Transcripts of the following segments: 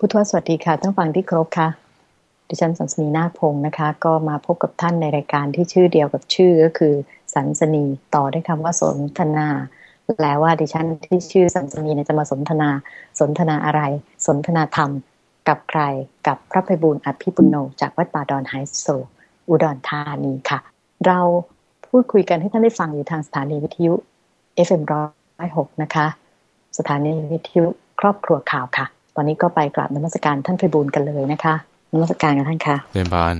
ผู้ทวสวัสดีค่ะท่านฟังที่ครบค่ะดิฉันสันสนีนาคพงศ์นะคะ ก็มาพบกับท่านในรายการที่ชื่อเดียวกับชื่อก็คือสันสนีต่อด้วยคำว่าสนทนา แปลว่าดิฉันที่ชื่อสันสนีจะมาสนทนา สนทนาอะไร สนทนาธรรม กับใครกับพระภัยบุญอภิปุโนจากวัดป่าดอนไฮโซ อุดรธานีค่ะ เราพูดคุยกันให้ท่านได้ฟังอยู่ทางสถานีวิทยุ FM ร้อยหกนะคะ สถานีวิทยุครอบครัวข่าวค่ะ ตอนนี้ก็ไปกราบนมัสการท่านไพบูลกันเลยนะคะนมัสการกันท่านค่ะเรียนบาน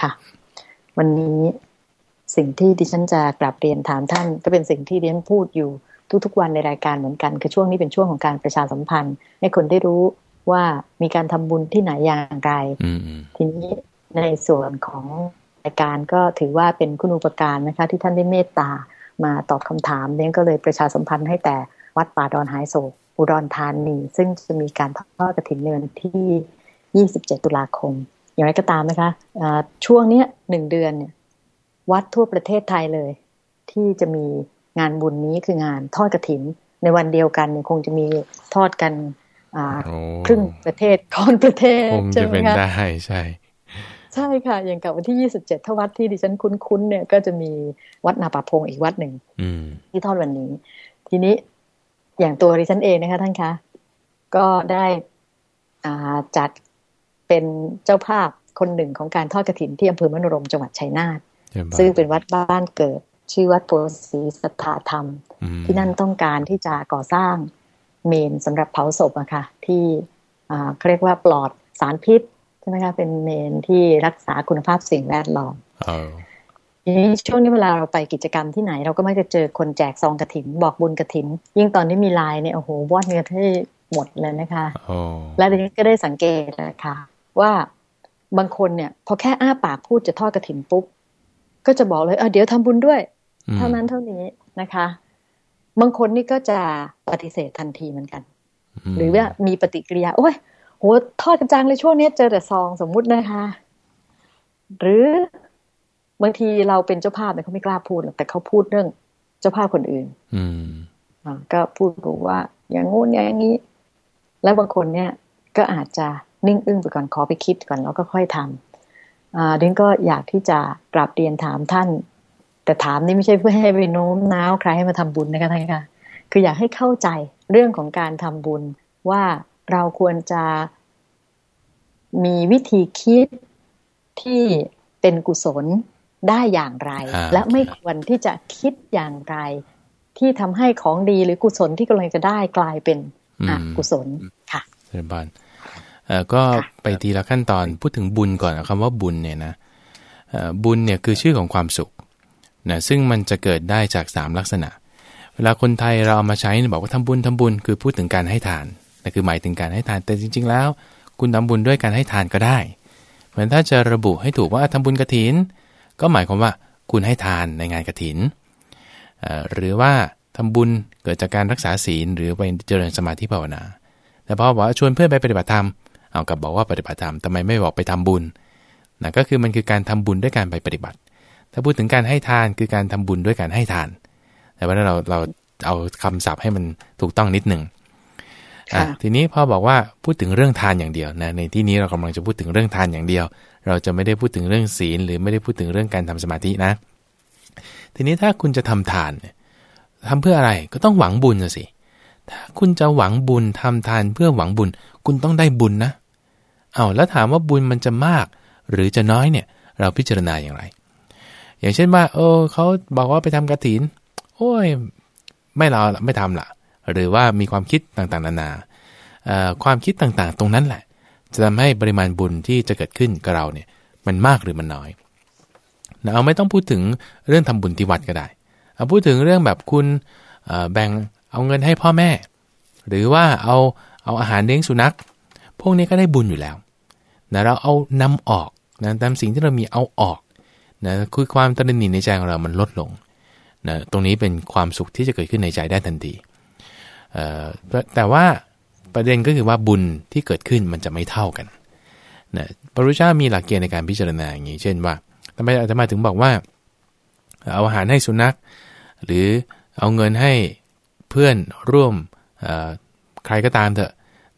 ค่ะ วันนี้สิ่งที่ดิฉันจะกราบเรียนถามท่าน ก็เป็นสิ่งที่ดิฉันพูดอยู่ทุกๆวันในรายการเหมือนกัน คือช่วงนี้เป็นช่วงของการประชาสัมพันธ์ ให้คนได้รู้ว่ามีการทำบุญที่ไหนอย่างไรทีนี้ในส่วนของรายการก็ถือว่าเป็นคุณูปการนะคะ ที่ท่านได้เมตตามาตอบคำถามเนี้ยก็เลยประชาสัมพันธ์ให้แต่วัดป่าดอนหายโศก อุดรธานี ซึ่งจะมีการทอดกระถินเนือนที่ 27 ตุลาคม อย่างไรก็ตามนะคะะช่วงนี้หนึ่งเดือนเนี่ยวัดทั่วประเทศไทยเลย ที่จะมีงานบุญนี้คืองานทอดกระถิน ในวันเดียวกันเนี่ยคงจะมีทอดกันครึ่งประเทศค่อนประเทศคงจะเป็นได้ใช่ใช่ค่ะ อย่างกับวันที่ยี่สิบเจ็ดทวัดที่ดิฉันคุ้นๆเนี่ยก็จะมีวัดนาป่าพงอีกวัดหนึ่งที่ทอดวันนี้ ทีนี้ อย่างตัวดิฉันเองนะคะท่านคะก็ได้จัดเป็นเจ้าภาพคนหนึ่งของการทอดกระถินที่อำเภอมโนรมจังหวัดชัยนาทซึ่งเป็นวัดบ้านเกิด ชื่อวัดโพสีสัทธาธรรม ที่นั่นต้องการที่จะก่อสร้างเมนสำหรับเผาศพอะค่ะที่เขาเรียกว่าปลอดสารพิษใช่ไหมคะเป็นเมนที่รักษาคุณภาพสิ่งแวดล้อม ทีนี้ช่วงนี้เวลาเราไปกิจกรรมที่ไหน เราก็ไม่จะเจอคนแจกซองกระถิน บอกบุญกระถิน ยิ่งตอนที่มีลายเนี่ยโอ้โหวอดเงินให้หมดเลยนะคะ และทีนี้ก็ได้สังเกตนะคะว่าบางคนเนี่ยพอแค่อ้าปากพูดจะทอดกระถินปุ๊บก็จะบอกเลยเออเดี๋ยวทำบุญด้วย เท่านั้นเท่านี้นะคะ บางคนนี่ก็จะปฏิเสธทันทีเหมือนกัน หรือว่ามีปฏิกิริยาโอ้ยโหทอดกระจังเลยช่วงนี้เจอแต่ซองสมมุตินะคะ หรือ บางทีเราเป็นเจ้าภาพเนี่ยเขาไม่กล้าพูดหรอกแต่เขาพูดเรื่องเจ้าภาพคนอื่น อืมอ่าก็พูดรู้ว่า อย่างงู้นอย่างนี้ แล้วบางคนเนี่ย ก็อาจจะนิ่งอึ้งไปก่อนขอไปคิดก่อนแล้วก็ค่อยทำอ่าดิฉันก็อยากที่จะกราบเรียนถามท่าน แต่ถามนี่ไม่ใช่เพื่อให้ไปโน้มน้าวใครให้มาทำบุญนะคะท่านคะคืออยากให้เข้าใจเรื่องของการทำบุญว่าเราควรจะมีวิธีคิดที่เป็นกุศล ได้อย่างไร และไม่ควรที่จะคิดอย่างไร ที่ทำให้ของดีหรือกุศลที่กำลังจะได้กลายเป็นอกุศลค่ะเรียบานก็ไปทีละขั้นตอนพูดถึงบุญก่อนคำว่าบุญเนี่ยนะบุญเนี่ยคือชื่อของความสุขนะซึ่งมันจะเกิดได้จากสามลักษณะ เวลาคนไทยเราเอามาใช้บอกว่าทำบุญทำบุญคือพูดถึงการให้ทานนั่นคือหมายถึงการให้ทานแต่จริง ๆ แล้ว คุณทำบุญด้วยการให้ทานก็ได้ เหมือนถ้าจะระบุให้ถูกว่าทำบุญกระถิน ก็หมายความว่าคุณให้ทานในงานกระถิน หรือว่าทำบุญเกิดจากการรักษาศีลหรือไปเจริญสมาธิภาวนา แต่พอบอกว่าชวนเพื่อนไปปฏิบัติธรรม เอากับบอกว่าปฏิบัติธรรมทำไมไม่บอกไปทำบุญนะก็คือมันคือการทำบุญด้วยการไปปฏิบัติ ถ้าพูดถึงการให้ทานคือการทำบุญด้วยการให้ทาน แต่ว่าเราเราเอาคำศัพท์ให้มันถูกต้องนิดหนึ่งทีนี้พอบอกว่าพูดถึงเรื่องทานอย่างเดียวนะในที่นี้เรากำลังจะพูดถึงเรื่องทานอย่างเดียว เราจะไม่ได้พูดถึงเรื่องศีล หรือไม่ได้พูดถึงเรื่องการทำสมาธินะ ทีนี้ถ้าคุณจะทำทานทำเพื่ออะไรก็ต้องหวังบุญสิถ้าคุณจะหวังบุญทำทานเพื่อหวังบุญ คุณต้องได้บุญนะเอาแล้วถามว่าบุญมันจะมาก หรือจะน้อยเนี่ย เราพิจารณาอย่างไร อย่างเช่นว่า เออเขาบอกว่าไปทำกระถิน โอ้ย ไม่เราไม่ทำละหรือว่ามีความคิดต่างๆ นานาความคิดต่างๆ ตรงนั้นแหละ จะทำให้ปริมาณบุญที่จะเกิดขึ้นกับเราเนี่ยมันมากหรือมันน้อยนะเอาไม่ต้องพูดถึงเรื่องทำบุญที่วัดก็ได้เอาพูดถึงเรื่องแบบคุณแบ่งเอาเงินให้พ่อแม่ หรือว่าเอาเอาอาหารเลี้ยงสุนัข พวกนี้ก็ได้บุญอยู่แล้วนะเราเอานำออกนะตามสิ่งที่เรามีเอาออกนะคือความตระหนี่ในใจของเรามันลดลงนะตรงนี้เป็นความสุขที่จะเกิดขึ้นในใจได้ทันทีแต่ว่า ประเด็นก็คือว่าบุญที่เกิดขึ้นมันจะไม่เท่ากันนะพระรุชามีหลักเกณฑ์ในการพิจารณาอย่างนี้ เช่นว่าทำไมอาตมาถึงบอกว่า เอาอาหารให้สุนัข หรือเอาเงินให้เพื่อนร่วมใครก็ตามเถอะ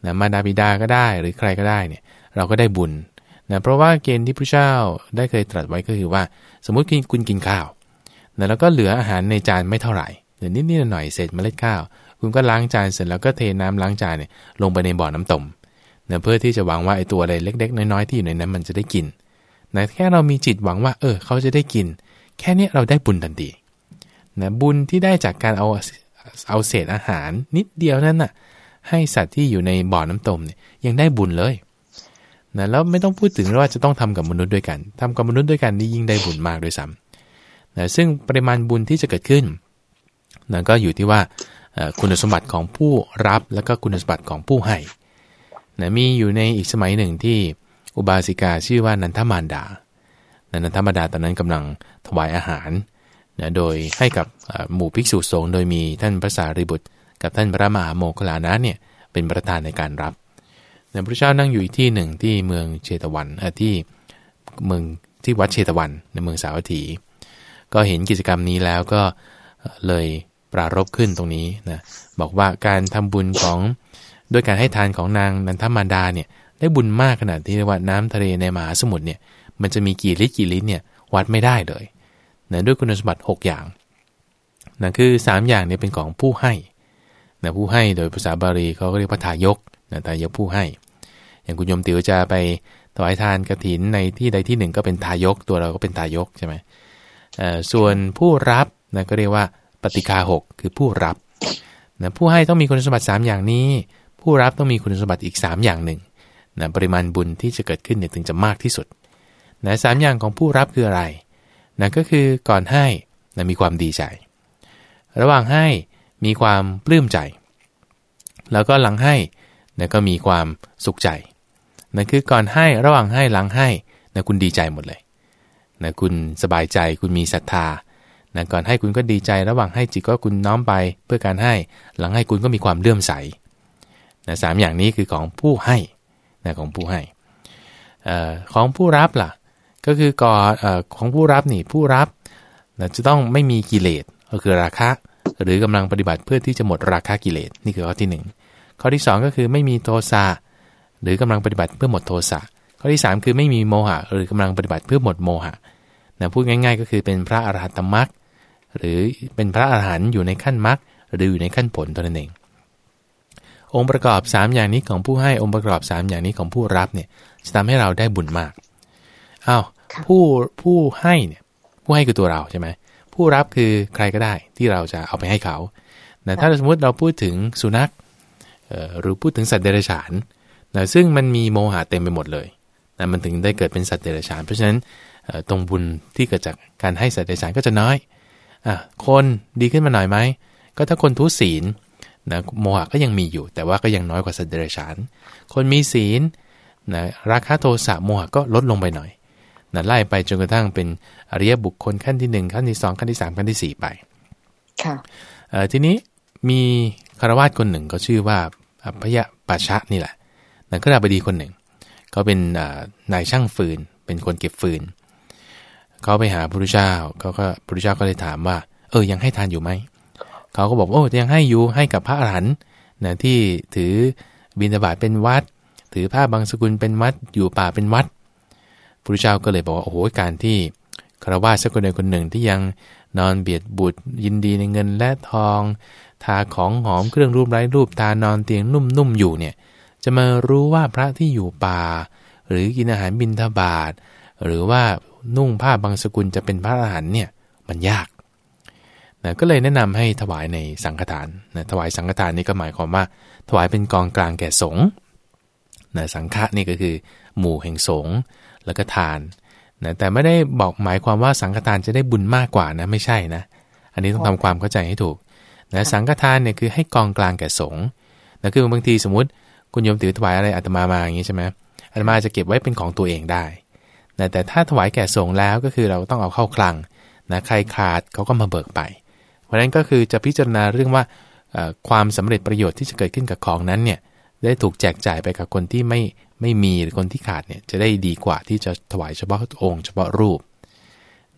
นะมาดาบิดาก็ได้หรือใครก็ได้เนี่ยเราก็ได้บุญนะเพราะว่าเกณฑ์ที่พระเจ้าได้เคยตรัสไว้ก็คือว่า สมมุติคุณกินข้าวนะแล้วก็เหลืออาหารในจานไม่เท่าไหร่หรือนิดๆหน่อยเศษเมล็ดข้าว คุณก็ล้างจานเสร็จแล้วก็เทน้ำล้างจานเนี่ยลงไปในบ่อน้ำต้มนะเพื่อที่จะหวังว่าไอ้ตัวอะไรเล็ก ๆ น้อยๆที่อยู่ในนั้นมันจะได้กินนะแค่เรามีจิตหวังว่า เออ เขาจะได้กิน แค่นี้เราได้บุญทันทีนะบุญที่ได้จากการเอาเอาเศษอาหารนิดเดียวนั้นน่ะ ให้สัตว์ที่อยู่ในบ่อน้ำต้มเนี่ยยังได้บุญเลยนะแล้วไม่ต้องพูดถึงว่าจะต้องทำกับมนุษย์ด้วยกันทำกับมนุษย์ด้วยกันนี่ยิ่งได้บุญมากด้วยซ้ำนะซึ่งปริมาณบุญที่จะเกิดขึ้นนะก็อยู่ที่ว่า คุณสมบัติของผู้รับแล้วก็คุณสมบัติของผู้ให้นะมีอยู่ในอีกสมัยหนึ่งที่อุบาสิกาชื่อว่านันทมารดา นันทมารดาตอนนั้นกำลังถวายอาหารนะโดยให้กับหมู่ภิกษุสงฆ์โดยมีท่านพระสารีบุตร กับท่านพระมหาโมคลานะเนี่ยเป็นประธานในการรับนะพระเจ้านั่งอยู่อีกที่หนึ่งที่เมืองเชตวันที่เมืองที่วัดเชตวันในเมืองสาวัตถี ก็เห็นกิจกรรมนี้แล้วก็เลย ปรารบขึ้นตรงนี้นะบอกว่าการทำบุญของด้วยการให้ทานของนางนันทมารดาเนี่ยได้บุญมากขนาดที่เรียกว่าน้ำทะเลในมหาสมุทรเนี่ยมันจะมีกี่ลิตรกี่ลิตรเนี่ยวัดไม่ได้เลยนะด้วยคุณสมบัติ 6 อย่างนะคือ 3 อย่างเนี้เป็นของผู้ให้นะผู้ให้โดยภาษาบาลีเขาก็เรียกพระทายกนะทายกผู้ให้ อย่างคุณยมติวจะไปถวายทานกระถินในที่ใดที่หนึ่งก็เป็นทายกตัวเราก็เป็นทายกใช่ไหมส่วนผู้รับนะก็เรียกว่า ปฏิคาหกคือผู้รับนะผู้ให้ต้องมีคุณสมบัติ 3 อย่างนี้ ผู้รับต้องมีคุณสมบัติอีก 3 อย่างหนึ่งนะปริมาณบุญที่จะเกิดขึ้นเนี่ยถึงจะมากที่สุดนะสอย่างของผู้รับคืออะไรนะก็คือก่อนให้นะมีความดีใจ ระหว่างให้มีความปลื้มใจ แล้วก็หลังให้นะก็มีความสุขใจนะคือก่อนให้ระหว่างให้หลังให้นะคุณดีใจหมดเลยนะคุณสบายใจคุณมีศรัทธา นะก่อนให้คุณก็ดีใจระหว่างให้จิตก็คุณน้อมไปเพื่อการให้ หลังให้คุณก็มีความเลื่อมใสนะสามอย่างนี้คือของผู้ให้นะของผู้ให้อของผู้รับล่ะ ก็คือก่ออของผู้รับนี่ผู้รับนะจะต้องไม่มีกิเลสก็คือราคะ หรือกำลังปฏิบัติเพื่อที่จะหมดราคะกิเลสนี่คือข้อที่ 1 ข้อที่ 2 ก็คือไม่มีโทสะหรือกำลังปฏิบัติเพื่อหมดโทสะข้อที่ 3 คือไม่มีโมหะ หรือกำลังปฏิบัติเพื่อหมดโมหะนะพูดง่าย ๆ ก็คือเป็นพระอรหัตตมรรค หรือเป็นพระอรหันต์อยู่ในขั้นมรรคหรืออยู่ในขั้นผลตัวนั้นเอง องค์ประกอบ 3 อย่างนี้ของผู้ให้องค์ประกอบ 3 อย่างนี้ของผู้รับเนี่ยจะทำให้เราได้บุญมากอ้าวผู้ผู้ให้เนี่ยผู้ให้คือตัวเราใช่ไหมผู้รับคือใครก็ได้ที่เราจะเอาไปให้เขาแต่ถ้าสมมติเราพูดถึงสุนัขหรือพูดถึงสัตว์เดรัจฉานนะซึ่งมันมีโมหะเต็มไปหมดเลยนะมันถึงได้เกิดเป็นสัตว์เดรัจฉาน เพราะฉะนั้นตรงบุญที่เกิดจากการให้สัตว์เดรัจฉานก็จะน้อยอะ คนดีขึ้นมาหน่อยไหม ก็ถ้าคนทุศีลนะโมหะก็ยังมีอยู่ แต่ว่าก็ยังน้อยกว่าสัตว์เดรัจฉาน คนมีศีลนะราคะโทสะโมหะก็ลดลงไปหน่อยนะไล่ไปจนกระทั่งเป็นอริยบุคคลขั้นที่ 1 ขั้นที่ 2 ขั้นที่ 3 ขั้นที่ 4 ไป ค่ะทีนี้มีคารวาสคนหนึ่งก็ชื่อว่าพยะปาชะนี่แหละนักขราบดีคนหนึ่ง เขาเป็นนายช่างฟืน เป็นคนเก็บฟืน เขาไปหาพระพุทธเจ้าเขาก็พระพุทธเจ้าก็เลยถามว่า เออยังให้ทานอยู่ไหมเขาก็บอกโอ้ยังให้อยู่ให้กับพระอรหันต์นะที่ถือบิณฑบาตเป็นวัด ถือผ้าบางสกุลเป็นวัดอยู่ป่าเป็นวัดพระเจ้าก็เลยบอกว่าโอ้โหการที่คารวะสักคนใดคนหนึ่งที่ยังนอนเบียดบุตรยินดีในเงินและทอง ทาของหอมเครื่องรูปไร้รูปทานอนเตียงนุ่มๆอยู่เนี่ยจะมารู้ว่าพระที่อยู่ป่า หรือกินอาหารบินทบาทหรือว่า นุ่งผ้าบางสกุลจะเป็นพระอรหันต์เนี่ยมันยากนะก็เลยแนะนำให้ถวายในสังฆทานนะถวายสังฆทานนี่ก็หมายความว่า ถวายเป็นกองกลางแก่สงฆ์นะสังฆะนี่ก็คือ หมู่แห่งสงฆ์แล้วก็ทานนะแต่ไม่ได้บอกหมายความว่าสังฆทานจะได้บุญมากกว่านะไม่ใช่นะ อันนี้ต้องทำความเข้าใจให้ถูกนะสังฆทานเนี่ยคือให้กองกลางแก่สงฆ์นะคือบางทีสมมติคุณโยมถือถวายอะไรอาตมามาอย่างนี้ใช่ไหมอาตมาจะเก็บไว้เป็นของตัวเองได้ นะแต่ถ้าถวายแก่สงฆ์แล้วก็คือเราต้องเอาเข้าคลังนะใครขาดเขาก็มาเบิกไป เพราะฉะนั้นก็คือจะพิจารณาเรื่องว่าความสำเร็จประโยชน์ที่จะเกิดขึ้นกับของนั้นเนี่ยได้ถูกแจกจ่ายไปกับคนที่ไม่ไม่มีหรือคนที่ขาดเนี่ยจะได้ดีกว่าที่จะถวายเฉพาะองค์เฉพาะรูป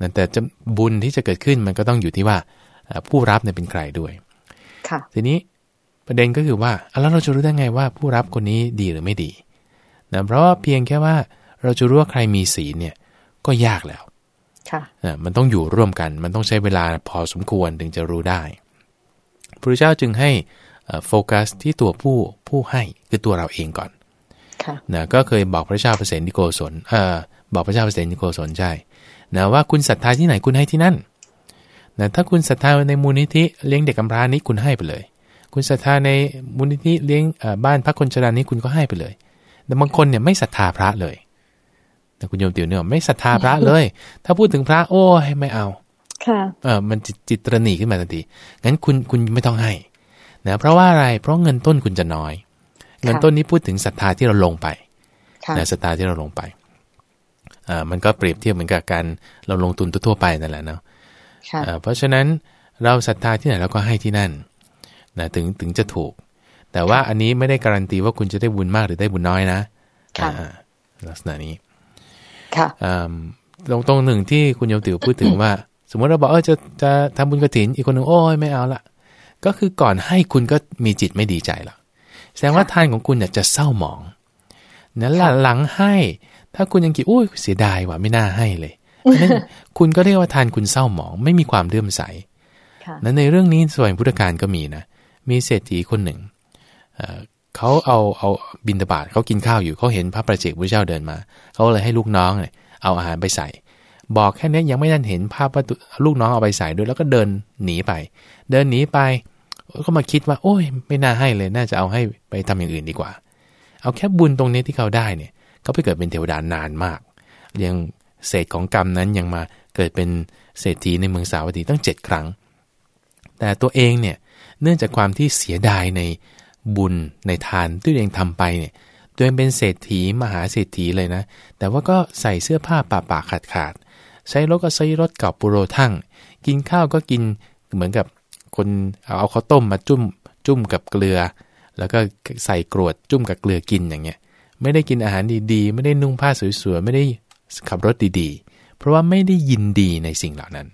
นั่นแต่จะบุญที่จะเกิดขึ้นมันก็ต้องอยู่ที่ว่าผู้รับเนี่ยเป็นใครด้วยค่ะทีนี้ประเด็นก็คือว่าแล้วเราจะรู้ได้ไงว่าผู้รับคนนี้ดีหรือไม่ดีนะเพราะว่าเพียงแค่ว่า เราจะรู้ว่าใครมีศีลเนี่ยก็ยากแล้วค่ะมันต้องอยู่ร่วมกัน มันต้องใช้เวลาพอสมควรถึงจะรู้ได้พระเจ้าจึงให้โฟกัสที่ตัวผู้ผู้ให้คือตัวเราเองก่อนนะก็เคยบอกพระเจ้าเปรตนิโกศลเอ่อบอกพระเจ้าเปรตนิโกศลใช่นะว่าคุณศรัทธาที่ไหนคุณให้ที่นั่นนะถ้าคุณศรัทธาในมูลนิธิเลี้ยงเด็กกำพร้านี้คุณให้ไปเลย คุณศรัทธาในมูลนิธิเลี้ยงบ้านพักคนชรานี้คุณก็ให้ไปเลย แต่บางคนเนี่ยไม่ศรัทธาพระเลย แต่คุณโยมติ๋วเนี่ยไม่ศรัทธาพระเลย ถ้าพูดถึงพระโอ้ยไม่เอา ค่ะ เออมันจิตตรณีขึ้นมาทันทีงั้นคุณคุณไม่ต้องให้นะเพราะว่าอะไรเพราะเงินต้นคุณจะน้อย เงินต้นนี้พูดถึงศรัทธาที่เราลงไปนะศรัทธาที่เราลงไปอ่ามันก็เปรียบเทียบเหมือนกับการเราลงทุนทั่วไปนั่นแหละเนาะเพราะฉะนั้นเราศรัทธาที่ไหนเราก็ให้ที่นั่นนะถึงถึงจะถูก แต่ว่าอันนี้ไม่ได้การันตีว่าคุณจะได้บุญมากหรือได้บุญน้อยนะลักษณะนี้ ค่ะตรงตรงหนึ่งที่คุณโยมติ๋วพูดถึงว่า สมมติเราบอกเออจะจะทำบุญกระถินอีกคนหนึ่งโอ้ยไม่เอาละก็คือก่อนให้คุณก็มีจิตไม่ดีใจแล้วแสดงว่าทานของคุณเนี่ยจะเศร้าหมองนั้นหลังให้ ถ้าคุณยังคิดอุ้ยเสียดายว่ะไม่น่าให้เลยนั่นคุณก็เรียกว่าทานคุณเศร้าหมอง ไม่มีความเลื่อมใสนั้นในเรื่องนี้ส่วนพุทธการก็มีนะมีเศรษฐีคนหนึ่ง เขาเอาเอาบินตบาทเขากินข้าวอยู่เขาเห็นพระประเจกพระเจ้าเดินมาเขาเลยให้ลูกน้องเนี่ยเอาอาหารไปใส่ บอกแค่นี้ยังไม่ทันเห็นภาพว่าลูกน้องเอาไปใส่ด้วยแล้วก็เดินหนีไป เดินหนีไปก็มาคิดว่า โอ้ย ไม่น่าให้เลยน่าจะเอาให้ไปทำอย่างอื่นดีกว่า เอาแค่บุญตรงนี้ที่เขาได้เนี่ยเขาไปเกิดเป็นเทวดานานมากยังเศษของกรรมนั้นยังมาเกิดเป็นเศรษฐีในเมืองสาวัตถีตั้งเจ็ดครั้ง แต่ตัวเองเนี่ยเนื่องจากความที่เสียดายใน บุญในทานที่ตัวเองทำไปเนี่ยตัวเองเป็นเศรษฐีมหาเศรษฐีเลยนะ แต่ว่าก็ใส่เสื้อผ้าป่าป่าขาดขาดใช้รถก็ใช้รถเก่าปุโรทั้งกินข้าวก็กินเหมือนกับคนเอาข้าวต้มมาจุ่มจุ่มกับเกลือ แล้วก็ใส่กรวดจุ่มกับเกลือกินอย่างเงี้ย ไม่ได้กินอาหารดีๆ ไม่ได้นุ่งผ้าสวยๆไม่ได้ขับรถดีๆ เพราะว่าไม่ได้ยินดีในสิ่งเหล่านั้น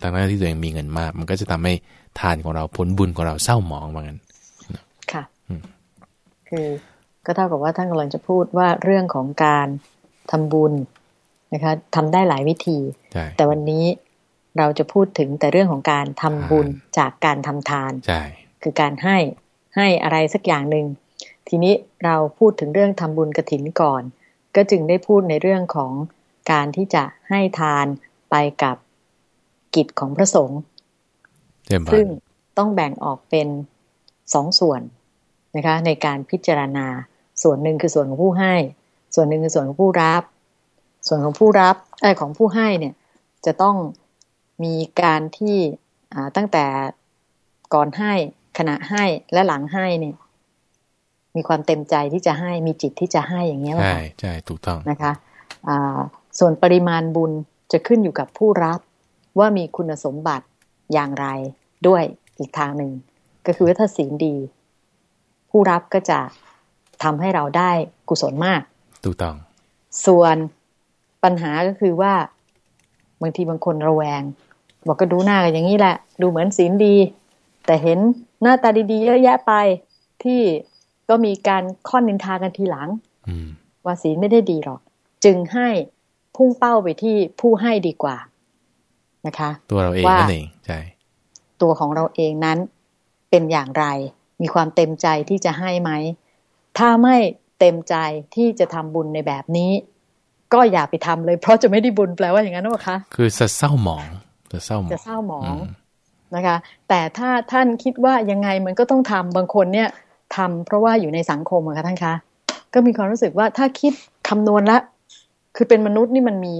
ทั้งนั้นที่ตัวเองมีเงินมาก มันก็จะทำให้ทานของเราผลบุญของเราเศร้าหมองว่างั้น ค่ะคือก็เท่ากับว่าท่านกำลังจะพูดว่าเรื่องของการทำบุญนะคะทำได้หลายวิธี แต่วันนี้เราจะพูดถึงแต่เรื่องของการทำบุญจากการทำทานใช่คือการให้ให้อะไรสักอย่างหนึ่งทีนี้เราพูดถึงเรื่องทำบุญกระถินก่อน ก็จึงได้พูดในเรื่องของการที่จะให้ทานไปกับกิจของพระสงฆ์ซึ่งต้องแบ่งออกเป็น สองส่วนนะคะในการพิจารณาส่วนหนึ่งคือส่วนของผู้ให้ ส่วนหนึ่งคือส่วนของผู้รับ ส่วนของผู้รับไอ้ของผู้ให้เนี่ยจะต้องมีการที่ตั้งแต่ก่อนให้ขณะให้และหลังให้เนี่ย มีความเต็มใจที่จะให้มีจิตที่จะให้อย่างเงี้ยใช่ใช่ถูกต้องนะคะะส่วนปริมาณบุญจะขึ้นอยู่กับผู้รับว่ามีคุณสมบัติอย่างไรด้วยอีกทางหนึ่ง ก็คือว่าถ้าศีลดี ผู้รับก็จะทำให้เราได้กุศลมาก ถูกต้อง ส่วนปัญหาก็คือว่าบางทีบางคนระแวง บอกก็ดูหน้ากันอย่างนี้แหละ ดูเหมือนศีลดี แต่เห็นหน้าตาดีๆเยอะแยะไปที่ก็มีการค่อนนินทากันทีหลังว่าศีลไม่ได้ดีหรอก จึงให้พุ่งเป้าไปที่ผู้ให้ดีกว่านะคะ ตัวเราเองนั่นเองใช่ตัวของเราเองนั้น เป็นอย่างไร มีความเต็มใจที่จะให้ไหม ถ้าไม่เต็มใจที่จะทำบุญในแบบนี้ ก็อย่าไปทำเลย เพราะจะไม่ได้บุญแปลว่าอย่างนั้นหรอคะ คือจะเศร้าหมองจะเศร้าหมองจะเศร้าหมองนะคะ แต่ถ้าท่านคิดว่ายังไงมันก็ต้องทำบางคนเนี่ยทำเพราะว่าอยู่ในสังคมอะคะท่านคะ ก็มีความรู้สึกว่าถ้าคิดคำนวณละ คือเป็นมนุษย์นี่มันมี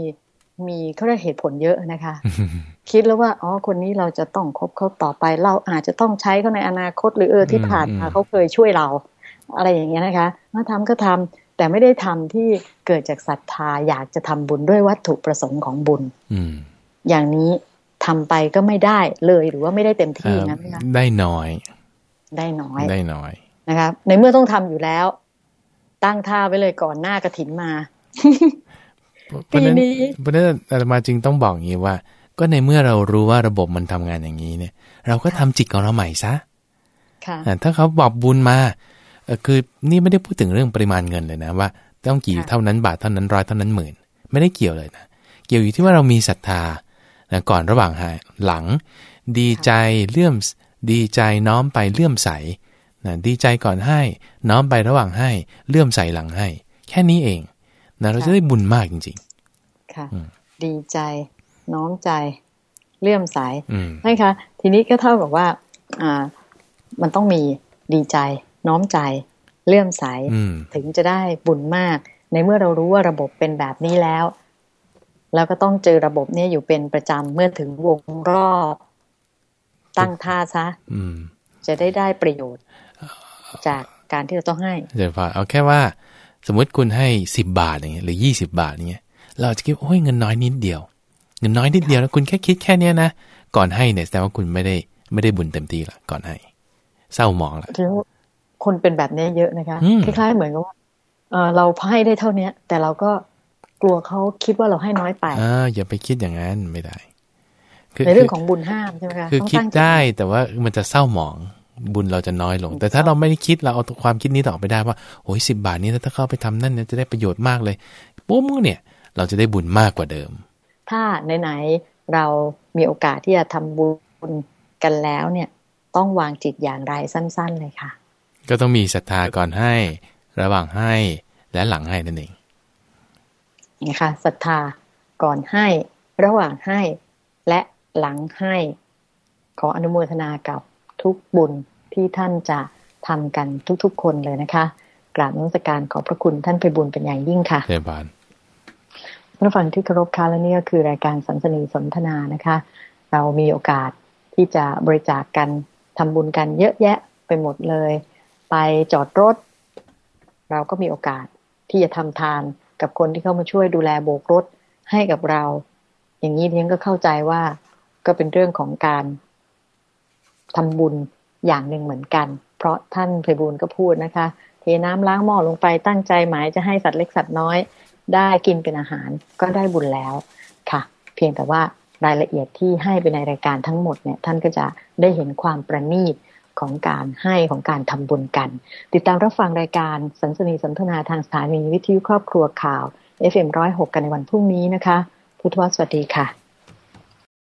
มีเขาเรียกเหตุผลเยอะนะคะ คิดแล้วว่าอ๋อคนนี้เราจะต้องคบเขาต่อไป เราอาจจะต้องใช้เขาในอนาคตหรือเออที่ผ่านมาเขาเคยช่วยเรา อะไรอย่างเงี้ยนะคะมาทำก็ทำแต่ไม่ได้ทำที่เกิดจากศรัทธาอยากจะทำบุญด้วยวัตถุประสงค์ของบุญ อือย่างนี้ทำไปก็ไม่ได้เลยหรือว่าไม่ได้เต็มที่นะได้น้อย ได้น้อยได้น้อยนะคะในเมื่อต้องทำอยู่แล้ว ตั้งท่าไว้เลยก่อนหน้ากระถินมา เพราะนั้นเพราะนั้นอาตมาจึงต้องบอกอย่างนี้ว่า ก็ในเมื่อเรารู้ว่าระบบมันทำงานอย่างนี้เนี่ย เราก็ทำจิตของเราใหม่ซะถ้าเขาบอกบุญมาคือนี่ไม่ได้พูดถึงเรื่องปริมาณเงินเลยนะว่า ต้องกี่เท่านั้นบาทเท่านั้นร้อยเท่านั้นหมื่น ไม่ได้เกี่ยวเลยนะเกี่ยวอยู่ที่ว่าเรามีศรัทธานะก่อนระหว่างหลัง ดีใจเลื่อมดีใจน้อมไปเลื่อมใสนะดีใจก่อนให้ น้อมไประหว่างให้ เลื่อมใสหลังให้ แค่นี้เอง นะเราจะได้บุญมากจริง ๆ ค่ะ ดีใจ น้อมใจ เลื่อมใสใช่คะทีนี้ก็เท่ากับว่า อ่า มันต้องมีดีใจ น้อมใจ เลื่อมใสถึงจะได้บุญมาก ในเมื่อเรารู้ว่าระบบเป็นแบบนี้แล้ว แล้วก็ต้องเจอระบบนี้อยู่เป็นประจำเมื่อถึงวงรอบตั้งท่าซะจะได้ได้ประโยชน์ จากการที่เราต้องให้เดี๋ยวพอเอาแค่ว่า สมมติคุณให้สิบบาทอย่างเงี้ยหรือยี่สิบาทอย่างเงี้ยเราจะคิดโอ้ยเงินน้อยนิดเดียว เงินน้อยนิดเดียวแล้วคุณแค่คิดแค่เนี้ยนะก่อนให้เนี่ยแสดงว่าคุณไม่ได้ไม่ได้บุญเต็มที่ละก่อนให้ เศร้าหมองละคนเป็นแบบนี้เยอะนะคะคล้ายๆเหมือนกับว่าเราให้ได้เท่าเนี้ย แต่เราก็กลัวเขาคิดว่าเราให้น้อยไปอ่าอย่าไปคิดอย่างนั้นไม่ได้ในเรื่องของบุญห้ามใช่ไหมคะคือคิดได้แต่ว่ามันจะเศร้าหมอง บุญเราจะน้อยลง แต่ถ้าเราไม่ได้คิดเราเอาความคิดนี้ต่อไปได้ว่าโอ้ยสิบาทนี้ถ้าเข้าไปทำนั่นเนี่ยจะได้ประโยชน์มากเลยปุ๊บเนี่ย เราจะได้บุญมากกว่าเดิม ถ้าไหนๆเรามีโอกาสที่จะทำบุญกันแล้วเนี่ย ต้องวางจิตอย่างไรสั้น ๆ เลยค่ะ ก็ต้องมีศรัทธาก่อนให้ ระหว่างให้และหลังให้นั่นเองนี่ค่ะศรัทธาก่อนให้ ระหว่างให้และหลังให้ ขออนุโมทนากับทุกบุญ ที่ท่านจะทำกันทุกๆ คนเลยนะคะ กราบนมัสการขอบพระคุณท่านไปบุญเป็นอย่างยิ่งค่ะเจบานท่านฟังที่เคารพค่ะและนี่ก็คือรายการสันสนีสนทนานะคะ เรามีโอกาสที่จะบริจาคกกันทำบุญกันเยอะแยะไปหมดเลย ไปจอดรถ เราก็มีโอกาสที่จะทำทานกับคนที่เข้ามาช่วยดูแลโบกรถให้กับเรา อย่างนี้เทียงก็เข้าใจว่าก็เป็นเรื่องของการทำบุญ อย่างหนึ่งเหมือนกัน เพราะท่านไพบูลก็พูดนะคะ เทน้ำล้างหม้อลงไปตั้งใจหมายจะให้สัตว์เล็กสัตว์น้อย ได้กินเป็นอาหารก็ได้บุญแล้วค่ะ เพียงแต่ว่ารายละเอียดที่ให้ไปในรายการทั้งหมดเนี่ยท่านก็จะได้เห็นความประณีตของการให้ของการทำบุญกัน ติดตามรับฟังรายการสันสนีสนทนาทางสถานีวิทยุครอบครัวข่าว FM106 กันในวันพรุ่งนี้นะคะ พุทธวสวัสดีค่ะ